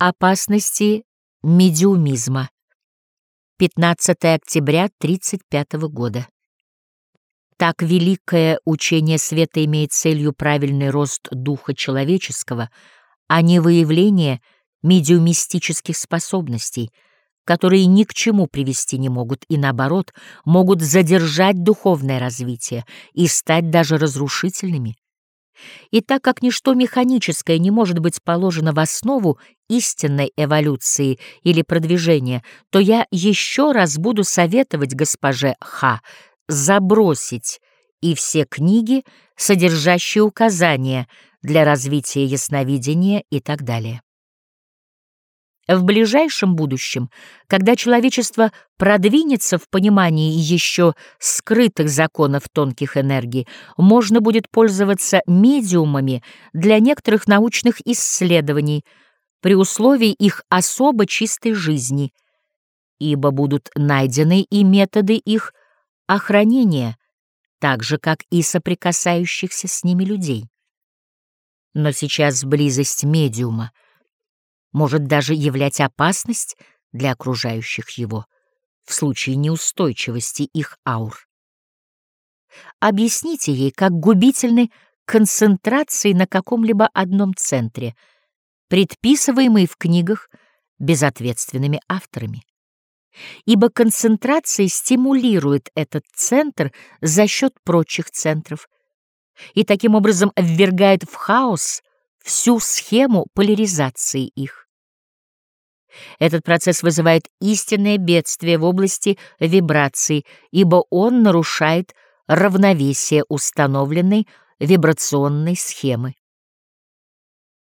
Опасности медиумизма. 15 октября 1935 года. Так великое учение света имеет целью правильный рост духа человеческого, а не выявление медиумистических способностей, которые ни к чему привести не могут и, наоборот, могут задержать духовное развитие и стать даже разрушительными. И так как ничто механическое не может быть положено в основу истинной эволюции или продвижения, то я еще раз буду советовать госпоже Х забросить и все книги, содержащие указания для развития ясновидения и так далее. В ближайшем будущем, когда человечество продвинется в понимании еще скрытых законов тонких энергий, можно будет пользоваться медиумами для некоторых научных исследований при условии их особо чистой жизни, ибо будут найдены и методы их охранения, так же, как и соприкасающихся с ними людей. Но сейчас близость медиума — может даже являть опасность для окружающих его в случае неустойчивости их аур. Объясните ей, как губительны концентрации на каком-либо одном центре, предписываемые в книгах безответственными авторами. Ибо концентрация стимулирует этот центр за счет прочих центров и таким образом ввергает в хаос всю схему поляризации их. Этот процесс вызывает истинное бедствие в области вибраций, ибо он нарушает равновесие установленной вибрационной схемы.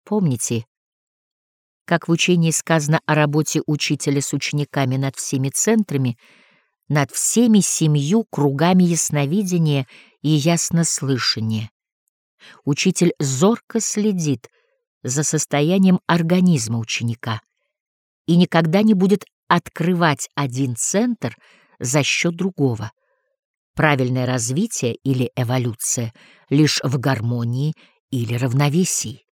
Помните, как в учении сказано о работе учителя с учениками над всеми центрами, над всеми семью кругами ясновидения и яснослышания. Учитель зорко следит за состоянием организма ученика и никогда не будет открывать один центр за счет другого. Правильное развитие или эволюция лишь в гармонии или равновесии.